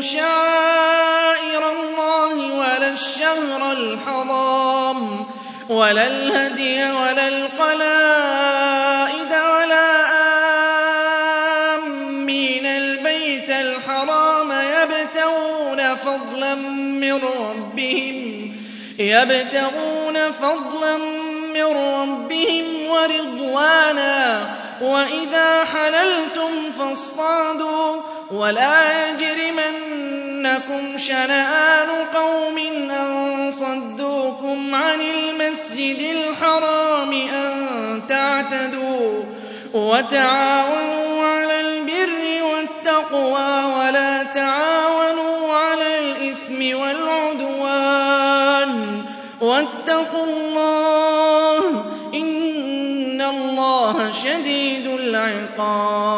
شعائر الله ولا الشهر الحرام ولا الهدي ولا القلائد ولا آمين البيت الحرام يبتغون فضلا من ربهم يبتغون فضلا من ربهم ورضوانا وإذا حللتم فاصطادوا ولا يجرمنكم شنآن قوم أن صدوكم عن المسجد الحرام أن تعتدوا وتعاونوا على البر والتقوى ولا تعاونوا على الإثم والعدوان. واتقوا الله إن الله شديد العقاب.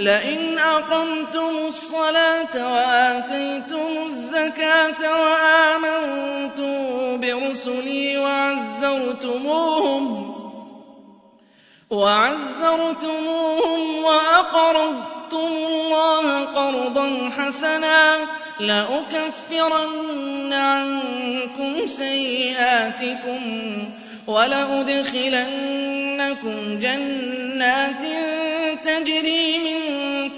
لئن أقمتم الصلاة وآتيتم الزكاة وآمنتم برسلي وعزرتموهم وعزرتموهم وأقرضتم الله قرضا حسنا لأكفرن عنكم سيئاتكم ولأدخلنكم جنات تجري من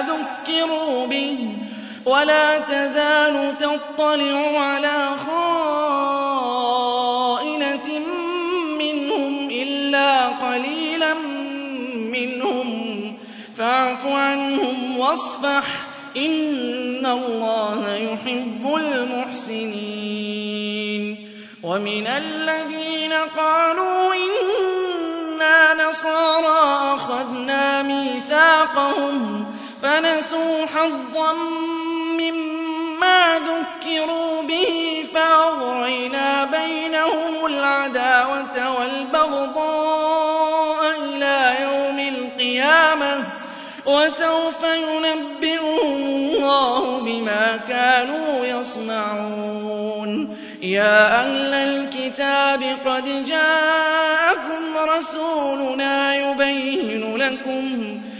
ذكروا به ولا تزال تطلع على خائنة منهم إلا قليلا منهم فاعف عنهم واصفح إن الله يحب المحسنين ومن الذين قالوا إنا نصارى أخذنا ميثاقهم فنسوا حظا مما ذكروا به فأغرينا بينهم العداوة والبغضاء إلى يوم القيامة وسوف ينبئهم الله بما كانوا يصنعون يا أهل الكتاب قد جاءكم رسولنا يبين لكم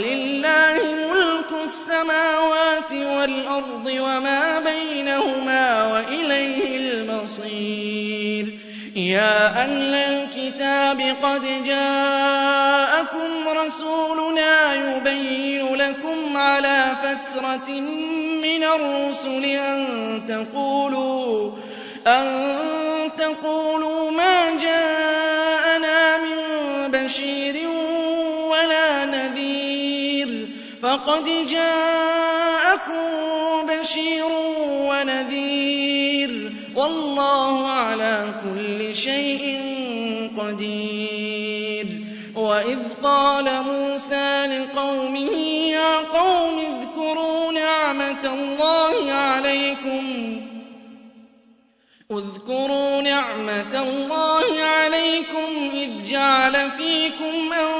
وَلِلَّهِ مُلْكُ السَّمَاوَاتِ وَالْأَرْضِ وَمَا بَيْنَهُمَا ۖ وَإِلَيْهِ الْمَصِيرُ. يَا أَهْلَ الْكِتَابِ قَدْ جَاءَكُمْ رَسُولُنَا يُبَيِّنُ لَكُمْ عَلَىٰ فَتْرَةٍ مِّنَ الرُّسُلِ أَن تَقُولُوا مَا جَاءَنَا مِن بَشِيرٍ وَلَا فَقَدْ جَاءَكُم بَشِيرٌ وَنَذِيرٌ ۗ وَاللَّهُ عَلَىٰ كُلِّ شَيْءٍ قَدِيرٌ وَإِذْ قَالَ مُوسَىٰ لِقَوْمِهِ يَا قَوْمِ اذْكُرُوا نِعْمَةَ اللَّهِ عَلَيْكُمْ إِذْ جَعَلَ فِيكُمْ أَنبِيَاءَ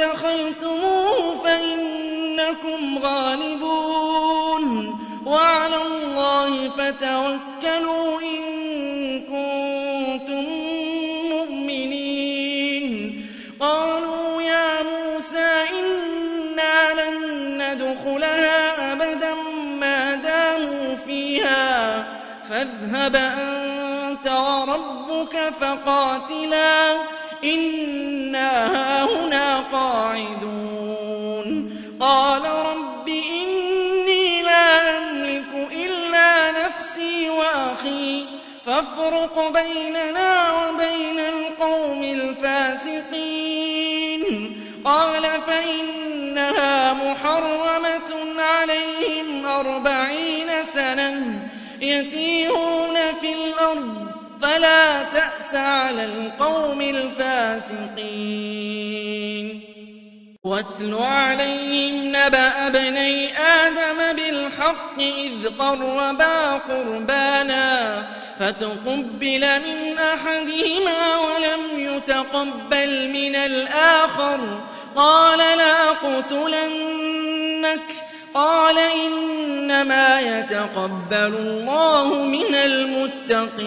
دَخَلْتُمُوهُ فَإِنَّكُمْ غَالِبُونَ وَعَلَى اللَّهِ فَتَوَكَّلُوا إِن كُنتُم مُّؤْمِنِينَ. قَالُوا يَا مُوسَىٰ إِنَّا لَن نَّدْخُلَهَا أَبَدًا مَّا دَامُوا فِيهَا. فَاذْهَبْ أَنتَ وَرَبُّكَ فَقَاتِلَا. فَافْرُقْ بَيْنَنَا وَبَيْنَ الْقَوْمِ الْفَاسِقِينَ. قَالَ فَإِنَّهَا مُحَرَّمَةٌ عَلَيْهِمْ أَرْبَعِينَ سَنَةً يَتِيهُونَ فِي الْأَرْضِ فَلَا تَأْسَ عَلَى الْقَوْمِ الْفَاسِقِينَ. وَاتْلُ عَلَيْهِمْ نَبَأَ ابْنَيْ آدَمَ بِالْحَقِّ إِذْ قَرَّبَا قُرْبَانًا فَتُقُبِّلَ مِنْ أَحَدِهِمَا وَلَمْ يُتَقَبَّلْ مِنَ الْآخَرِ. قَالَ لَأَقْتُلَنَّكَ قَالَ إِنَّمَا يَتَقَبَّلُ اللَّهُ مِنَ الْمُتَّقِينَ.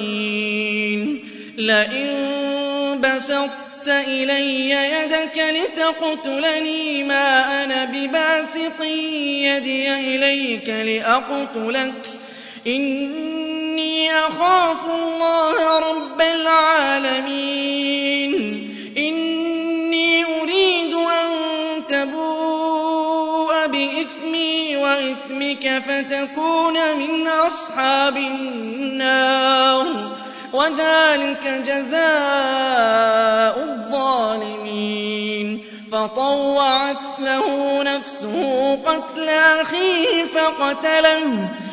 لَئِن بَسَطتَ إِلَيَّ يَدَكَ لِتَقْتُلَنِي مَا أَنَا بِبَاسِطٍ يَدِيَ إِلَيْكَ لِأَقْتُلَكَ. إِنِّي أَخَافُ اللَّهَ رَبَّ الْعَالَمِينَ. إِنِّي أُرِيدُ أَن تَبُوءَ بِإِثْمِي وَإِثْمِكَ فَتَكُونَ مِنْ أَصْحَابِ النَّارِ. وَذَٰلِكَ جَزَاءُ الظَّالِمِينَ. فَطَوَّعَتْ لَهُ نَفْسُهُ قَتْلَ أَخِيهِ فَقَتَلَهُ.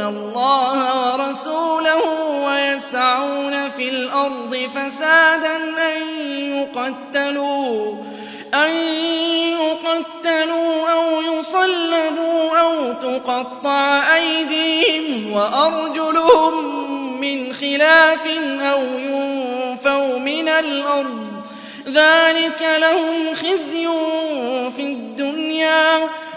يُحَارِبُونَ اللَّهَ وَرَسُولَهُ وَيَسْعَوْنَ فِي الْأَرْضِ فَسَادًا أَن يُقَتَّلُوا أَوْ يُصَلَّبُوا أَوْ تُقَطَّعَ أَيْدِيهِمْ وَأَرْجُلُهُم مِّنْ خِلَافٍ أَوْ يُنفَوْا مِنَ الْأَرْضِ ۚ. ذَٰلِكَ لَهُمْ خِزْيٌ فِي الدُّنْيَا ۖ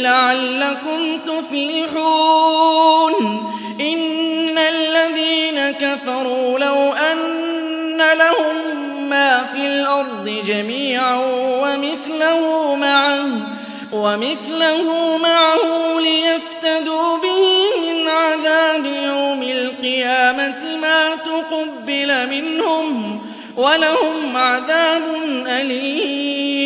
لَعَلَّكُمْ تُفْلِحُونَ. إِنَّ الَّذِينَ كَفَرُوا لَوْ أَنَّ لَهُم مَّا فِي الْأَرْضِ جَمِيعًا وَمِثْلَهُ مَعَهُ لِيَفْتَدُوا بِهِ مِنْ عَذَابِ يَوْمِ الْقِيَامَةِ مَا تُقُبِّلَ مِنْهُمْ ۖ وَلَهُمْ عَذَابٌ أَلِيمٌ.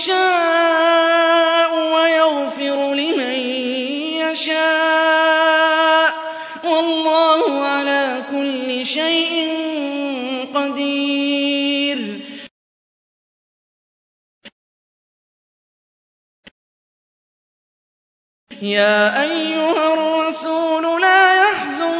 يَشَاءُ وَيَغْفِرُ لِمَن يَشَاءُ ۗ وَاللَّهُ عَلَىٰ كُلِّ شَيْءٍ قَدِيرٌ. يَا أَيُّهَا الرَّسُولُ لَا يَحْزُنكَ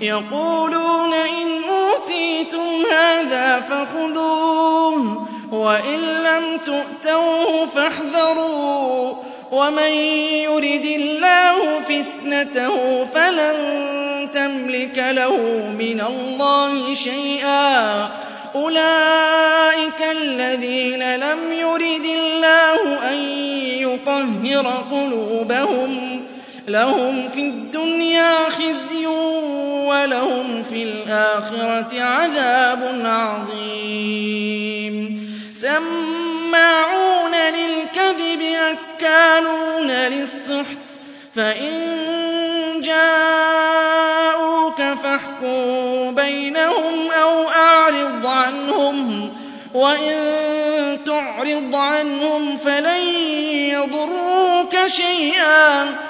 يَقُولُونَ إِنْ أُوتِيتُمْ هَٰذَا فَخُذُوهُ وَإِن لَّمْ تُؤْتَوْهُ فَاحْذَرُوا وَمَن يُرِدِ اللَّهُ فِتْنَتَهُ فَلَن تَمْلِكَ لَهُ مِنَ اللَّهِ شَيْئًا. أُولَٰئِكَ الَّذِينَ لَمْ يُرِدِ اللَّهُ أَن يُطَهِّرَ قُلُوبَهُمْ لَهُمْ فِي الدُّنْيَا خِزْيٌ وَلَهُمْ فِي الْآخِرَةِ عَذَابٌ عَظِيمٌ. سَمَّاعُونَ لِلْكَذِبِ أَكَّالُونَ لِلسُّحْتِ فَإِن جَاءُوكَ فَاحْكُم بَيْنَهُمْ أَوْ أَعْرِضْ عَنْهُمْ وَإِن تُعْرِضْ عَنْهُمْ فَلَن يَضُرُّوكَ شَيْئًا.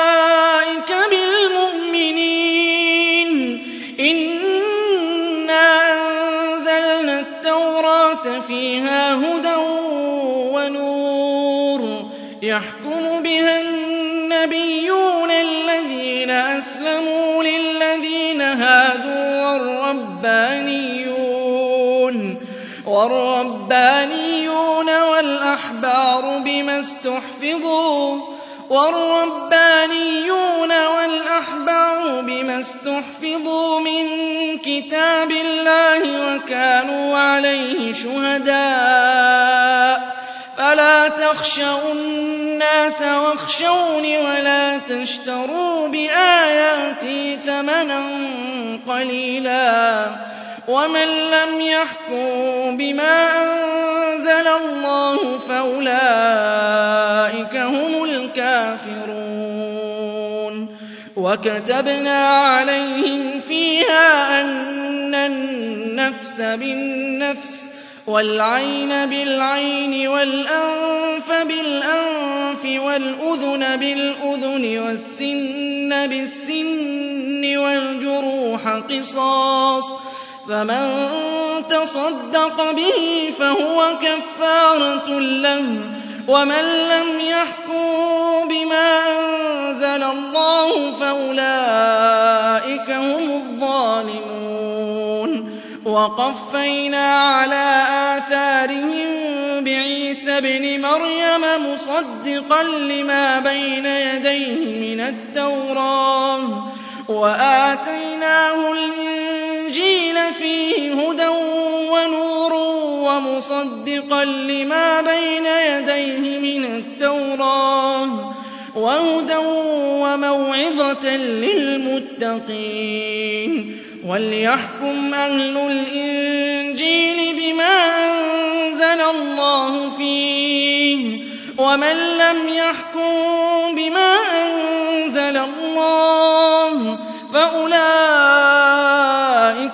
فِيهَا هُدًى وَنُورٌ يَحْكُمُ بِهَا النَّبِيُّونَ الَّذِينَ أَسْلَمُوا لِلَّذِينَ هَادُوا وَالرَّبَّانِيُّونَ وَالْأَحْبَارُ بِمَا اسْتُحْفِظُوا مِن كِتَابِ اللَّهِ وَكَانُوا عَلَيْهِ شُهَدَاءَ ۚ. فَلَا تَخْشَوُا النَّاسَ وَاخْشَوْنِ وَلَا تَشْتَرُوا بِآيَاتِي ثَمَنًا قَلِيلًا ۚ. وَمَن لَّمْ يَحْكُم بِمَا أَنزَلَ اللَّهُ فَأُولَٰئِكَ هُمُ الْكَافِرُونَ. وَكَتَبْنَا عَلَيْهِمْ فِيهَا أَنَّ النَّفْسَ بِالنَّفْسِ وَالْعَيْنَ بِالْعَيْنِ وَالْأَنفَ بِالْأَنفِ وَالْأُذُنَ بِالْأُذُنِ وَالسِّنَّ بِالسِّنِّ وَالْجُرُوحَ قِصَاصٌ ۚ فَمَن تَصَدَّقَ بِهِ فَهُوَ كَفَّارَةٌ لَّهُ ۚ وَمَن لَّمْ يَحْكُم بِمَا أَنزَلَ اللَّهُ فَأُولَٰئِكَ هُمُ الظَّالِمُونَ وَقَفَّيْنَا عَلَىٰ آثَارِهِم بِعِيسَى ابْنِ مَرْيَمَ مُصَدِّقًا لِّمَا بَيْنَ يَدَيْهِ مِنَ التَّوْرَاةِ وَآتَيْنَاهُ الْإِنجِيلَ فِيهِ هُدًى وَنُورٌ وَمُصَدِّقًا لِّمَا بَيْنَ يَدَيْهِ مِنَ التَّوْرَاةِ وَهُدًى وَمَوْعِظَةً لِّلْمُتَّقِينَ وَلْيَحْكُمْ أَهْلُ الْإِنجِيلِ بِمَا أَنزَلَ اللَّهُ فِيهِ ۚ وَمَن لَّمْ يَحْكُم بِمَا أَنزَلَ اللَّهُ فَأُولَٰئِكَ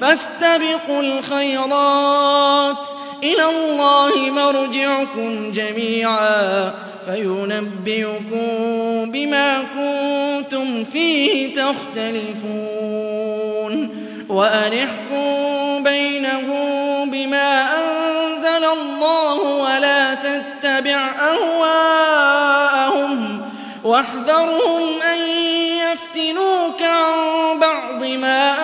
فَاسْتَبِقُوا الْخَيْرَاتِ ۚ. إِلَى اللَّهِ مَرْجِعُكُمْ جَمِيعًا فَيُنَبِّئُكُم بِمَا كُنتُمْ فِيهِ تَخْتَلِفُونَ. وَأَنِ احْكُم بَيْنَهُم بِمَا أَنزَلَ اللَّهُ وَلَا تَتَّبِعْ أَهْوَاءَهُمْ. وَاحْذَرْهُمْ أَن يَفْتِنُوكَ عَن بَعْضِ مَا أَنزَلَ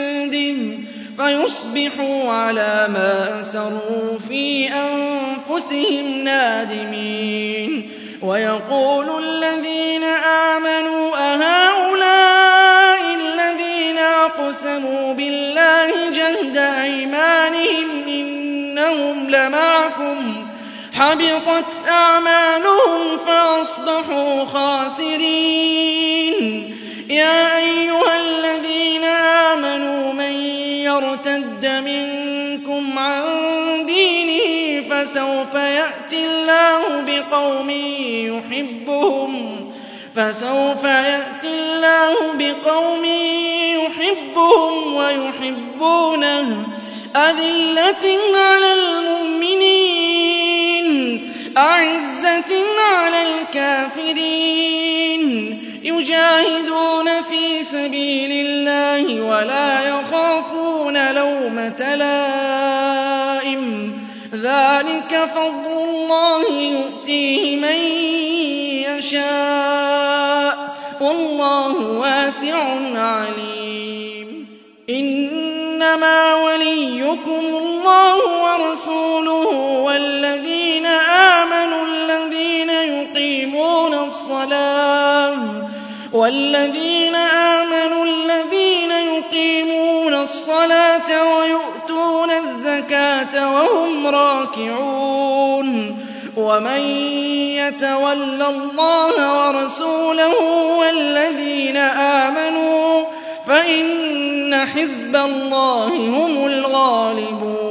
فَيُصْبِحُوا عَلَىٰ مَا أَسَرُّوا فِي أَنفُسِهِمْ نَادِمِينَ. وَيَقُولُ الَّذِينَ آمَنُوا أَهَٰؤُلَاءِ الَّذِينَ أَقْسَمُوا بِاللَّهِ جَهْدَ أَيْمَانِهِمْ إِنَّهُمْ لَمَعَكُمْ ۚ. حَبِطَتْ أَعْمَالُهُمْ فَأَصْبَحُوا خَاسِرِينَ. يَا أَيُّهَا الَّذِينَ آمَنُوا مَن يَرْتَدَّ مِنكُمْ عَن دِينِهِ فَسَوْفَ يَأْتِي اللَّهُ بِقَوْمٍ يُحِبُّهُمْ وَيُحِبُّونَهُ أَذِلَّةٍ عَلَى الْمُؤْمِنِينَ أَعِزَّةٍ عَلَى الْكَافِرِينَ يُجَاهِدُونَ فِي سَبِيلِ اللَّهِ وَلَا يَخَافُونَ لَوْمَةَ لَائِمٍ ۚ ذَٰلِكَ فَضْلُ اللَّهِ يُؤْتِيهِ مَن يَشَاءُ ۚ. وَاللَّهُ وَاسِعٌ عَلِيمٌ. إِنَّمَا وَلِيُّكُمُ اللَّهُ وَرَسُولُهُ وَالَّذِينَ آمَنُوا الَّذِينَ يُقِيمُونَ الصَّلَاةَ وَيُؤْتُونَ الزَّكَاةَ وَهُمْ رَاكِعُونَ. وَمَن يَتَوَلَّ اللَّهَ وَرَسُولَهُ وَالَّذِينَ آمَنُوا فَإِنَّ حِزْبَ اللَّهِ هُمُ الْغَالِبُونَ.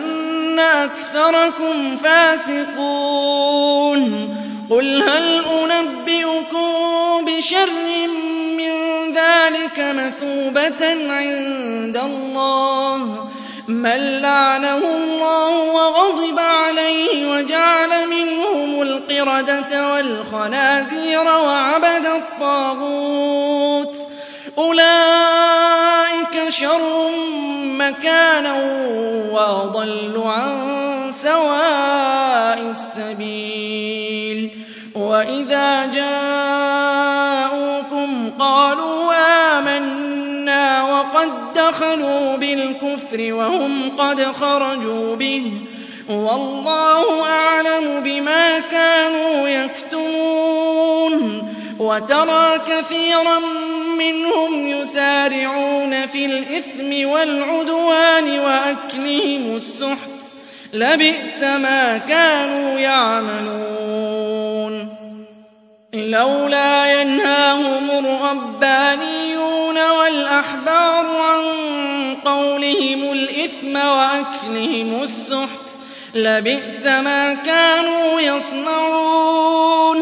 أَكْثَرَكُمْ فَاسِقُونَ قُلْ هَلْ أُنَبِّئُكُم بِشَرٍّ مِّن ذَٰلِكَ مَثُوبَةً عِندَ اللَّهِ مَن لَّعَنَهُ اللَّهُ وَغَضِبَ عَلَيْهِ وَجَعَلَ مِنْهُمُ الْقِرَدَةَ وَالْخَنَازِيرَ وَعَبَدَ الطَّاغُوتَ ۚ أُولَٰئِكَ شَرٌّ مَّكَانًا وَأَضَلُّ عَن سَوَاءِ السَّبِيلِ. وَإِذَا جَاءُوكُمْ قَالُوا آمَنَّا وَقَد دَّخَلُوا بِالْكُفْرِ وَهُمْ قَدْ خَرَجُوا بِهِ ۚ. وَاللَّهُ أَعْلَمُ بِمَا كَانُوا يَكْتُمُونَ. وَتَرَىٰ كَثِيرًا مِّنْهُمْ يُسَارِعُونَ فِي الْإِثْمِ وَالْعُدْوَانِ وَأَكْلِهِمُ السُّحْتَ ۚ لَبِئْسَ مَا كَانُوا يَعْمَلُونَ لَوْلَا يَنْهَاهُمُ الرَّبَّانِيُّونَ وَالْأَحْبَارُ عَن قَوْلِهِمُ الْإِثْمَ وَأَكْلِهِمُ السُّحْتَ لَبِئْسَ مَا كَانُوا يَصْنَعُونَ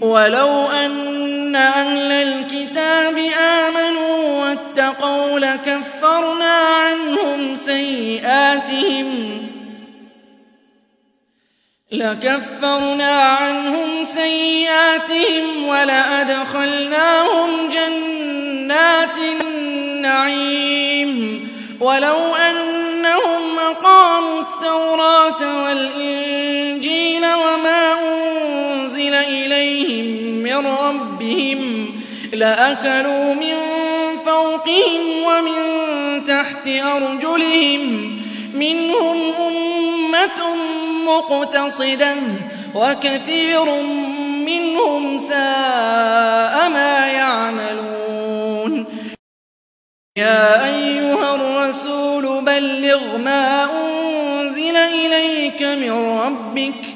وَلَوْ أَنَّ أَهْلَ الْكِتَابِ آمَنُوا وَاتَّقَوْا لَكَفَّرْنَا عَنْهُمْ سَيِّئَاتِهِمْ لَكَفَّرْنَا عَنْهُمْ سَيِّئَاتِهِمْ وَلَأَدْخَلْنَاهُمْ جَنَّاتِ النَّعِيمِ وَلَوْ أَنَّهُمْ أَقَامُوا التَّوْرَاةَ وَالْإِنجِيلَ مِّن رَّبِّهِمْ لَأَكَلُوا مِن فَوْقِهِمْ وَمِن تَحْتِ أَرْجُلِهِم ۚ مِّنْهُمْ أُمَّةٌ مُّقْتَصِدَةٌ ۖ وَكَثِيرٌ مِّنْهُمْ سَاءَ مَا يَعْمَلُونَ. يَا أَيُّهَا الرَّسُولُ بَلِّغْ مَا أُنزِلَ إِلَيْكَ مِن رَّبِّكَ ۖ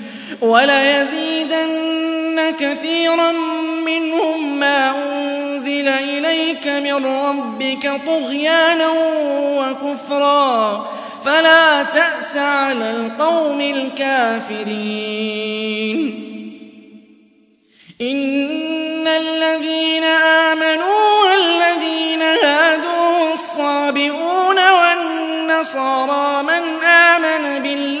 وَلَيَزِيدَنَّ كَثِيرًا مِّنْهُم مَّا أُنزِلَ إِلَيْكَ مِن رَّبِّكَ طُغْيَانًا وَكُفْرًا فَلَا تَأْسَ عَلَى الْقَوْمِ الْكَافِرِينَ. إِنَّ الَّذِينَ آمَنُوا وَالَّذِينَ هَادُوا وَالصَّابِئُونَ وَالنَّصَارَىٰ مَنْ آمَنَ بِاللَّهِ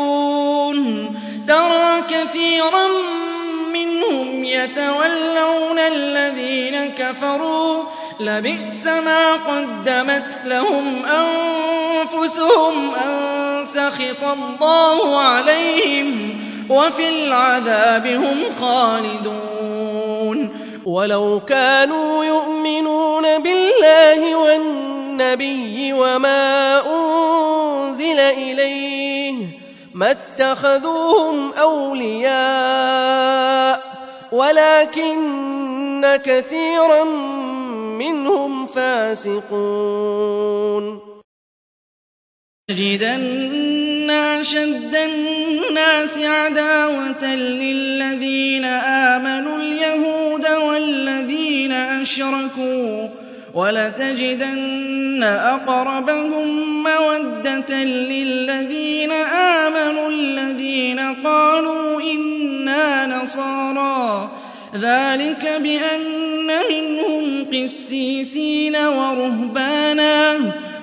كَثِيرًا مِّنْهُمْ يَتَوَلَّوْنَ الَّذِينَ كَفَرُوا ۚ. لَبِئْسَ مَا قَدَّمَتْ لَهُمْ أَنفُسُهُمْ أَن سَخِطَ اللَّهُ عَلَيْهِمْ ۚ وَفِي الْعَذَابِ هُمْ خَالِدُونَ. وَلَوْ كَانُوا يُؤْمِنُونَ بِاللَّهِ وَالنَّبِيِّ وَمَا أُنزِلَ إِلَيْهِ مَا اتَّخَذُوهُمْ أَوْلِيَاءَ وَلَٰكِنَّ كَثِيرًا مِّنْهُمْ فَاسِقُونَ. لَتَجِدَنَّ أَشَدَّ النَّاسِ عَدَاوَةً لِّلَّذِينَ آمَنُوا الْيَهُودَ وَالَّذِينَ أَشْرَكُوا ۖ وَلَتَجِدَنَّ أَقْرَبَهُم مَّوَدَّةً لِّلَّذِينَ آمَنُوا الَّذِينَ قَالُوا إِنَّا نَصَارَىٰ ۚ. ذَٰلِكَ بِأَنَّ مِنْهُمْ قِسِّيسِينَ وَرُهْبَانًا.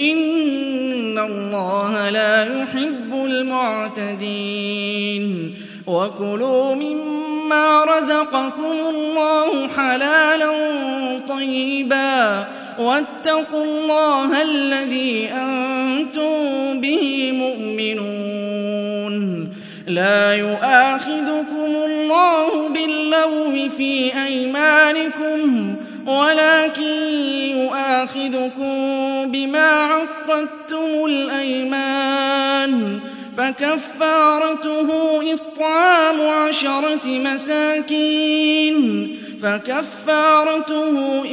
إِنَّ اللَّهَ لَا يُحِبُّ الْمُعْتَدِينَ وَكُلُوا مِمَّا رَزَقَكُمُ اللَّهُ حَلَالًا طَيِّبًا وَاتَّقُوا اللَّهَ الَّذِي أَنتُم بِهِ مُؤْمِنُونَ لَا يُؤَاخِذُكُمُ اللَّهُ بِاللَّغْوِ فِي أَيْمَانِكُمْ وَلَٰكِن يُؤَاخِذُكُم بِمَا عَقَّدتُّمُ الْأَيْمَانَ فَكَفَّارَتُهُ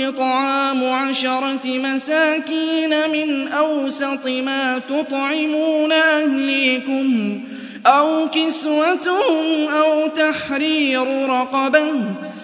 إِطْعَامُ عَشَرَةِ مَسَاكِينَ من أوسط ما تطعمون أهليكم أو كسوتهم أو تحرير رقبة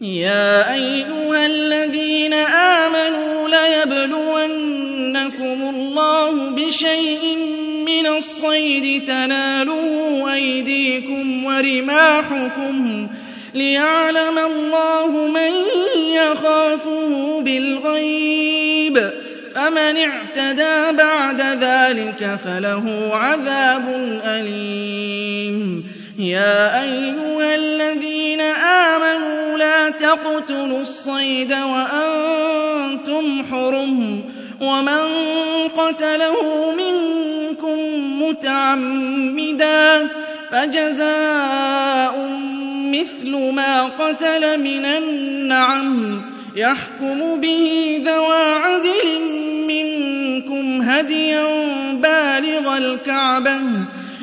يَا أَيُّهَا الَّذِينَ آمَنُوا لَيَبْلُوَنَّكُمُ اللَّهُ بِشَيْءٍ مِّنَ الصَّيْدِ تَنَالُهُ أَيْدِيكُمْ وَرِمَاحُكُمْ لِيَعْلَمَ اللَّهُ مَن يَخَافُهُ بِالْغَيْبِ ۚ فَمَنِ اعْتَدَىٰ بَعْدَ ذَٰلِكَ فَلَهُ عَذَابٌ أَلِيمٌ يَا أَيُّهَا الَّذِينَ آمَنُوا لَا تَقْتُلُوا الصَّيْدَ وَأَنتُمْ حُرُمٌ ۚ وَمَن قَتَلَهُ مِنكُم مُّتَعَمِّدًا فَجَزَاءٌ مِّثْلُ مَا قَتَلَ مِنَ النَّعَمِ يَحْكُمُ بِهِ ذَوَا عَدْلٍ مِّنكُمْ هَدْيًا بَالِغَ الْكَعْبَةِ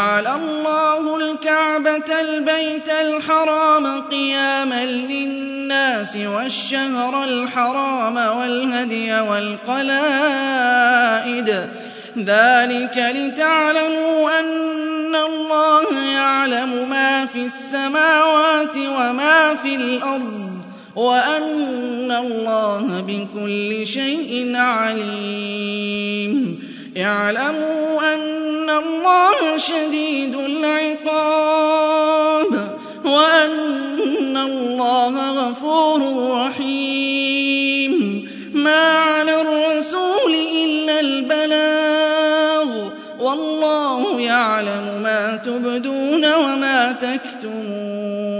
جَعَلَ اللَّهُ الْكَعْبَةَ الْبَيْتَ الْحَرَامَ قِيَامًا لِّلنَّاسِ وَالشَّهْرَ الْحَرَامَ وَالْهَدْيَ وَالْقَلَائِدَ ۚ. ذَٰلِكَ لِتَعْلَمُوا أَنَّ اللَّهَ يَعْلَمُ مَا فِي السَّمَاوَاتِ وَمَا فِي الْأَرْضِ وَأَنَّ اللَّهَ بِكُلِّ شَيْءٍ عَلِيمٌ. اعْلَمُوا أَنَّ اللَّهَ شَدِيدُ الْعِقَابِ وَأَنَّ اللَّهَ غَفُورٌ رَّحِيمٌ مَا عَلَى الرَّسُولِ إِلَّا الْبَلَاغُ ۗ وَاللَّهُ يَعْلَمُ مَا تُبْدُونَ وَمَا تَكْتُمُونَ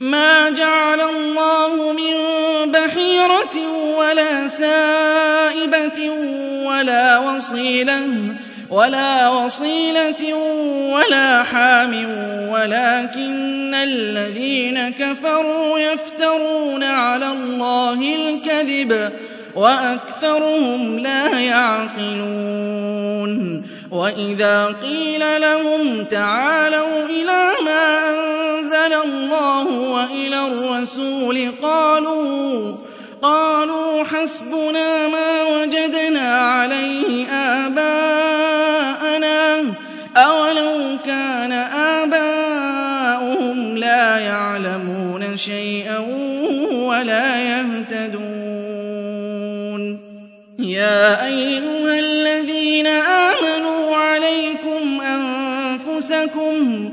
مَا جَعَلَ اللَّهُ مِن بَحِيرَةٍ وَلَا سَائِبَةٍ وَلَا وَصِيلَةٍ وَلَا حَامٍ وَلَٰكِنَّ الَّذِينَ كَفَرُوا يَفْتَرُونَ عَلَى اللَّهِ الْكَذِبَ وَأَكْثَرُهُمْ لَا يَعْقِلُونَ وَإِذَا قِيلَ لَهُمْ تَعَالَوْا إِلَىٰ مَا أَنزَلَ اللَّهُ وَإِلَى الرَّسُولِ قَالُوا حَسْبُنَا مَا وَجَدْنَا عَلَيْهِ آبَاءَنَا ۚ أَوَلَوْ كَانَ آبَاؤُهُمْ لَا يَعْلَمُونَ شَيْئًا وَلَا يَهْتَدُونَ. يَا أَيُّهَا الَّذِينَ آمَنُوا عَلَيْكُمْ أَنفُسَكُمْ ۖ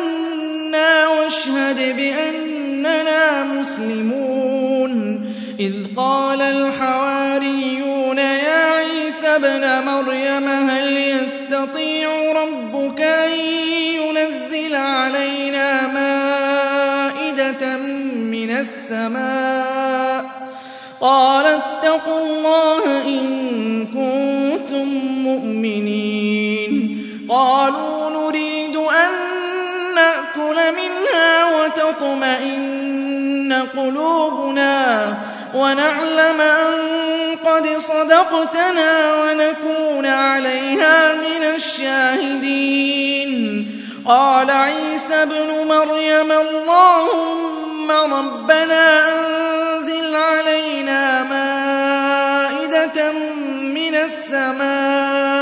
واشهد بأننا مسلمون. إذ قال الحواريون يا عيسى ابْنَ مَرْيَمَ هل يستطيع ربك أن ينزل علينا مائدة من السماء؟ قال اتقوا الله إن كنتم مؤمنين. قالوا نريد أن نأكل منها وتطمئن قلوبنا ونعلم أن قد صدقتنا ونكون عليها من الشاهدين. قال عيسى ابْنُ مَرْيَمَ اللهم ربنا أنزل علينا مائدة من السماء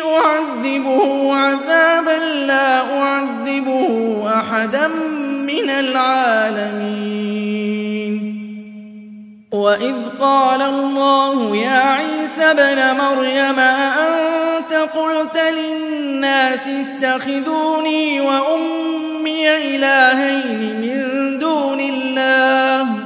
أعذبه عذابا لا أعذبه أحدا من العالمين. وإذ قال الله يا عيسى ابْنَ مَرْيَمَ أأنت قلت للناس اتخذوني وأمي إلهين من دون الله؟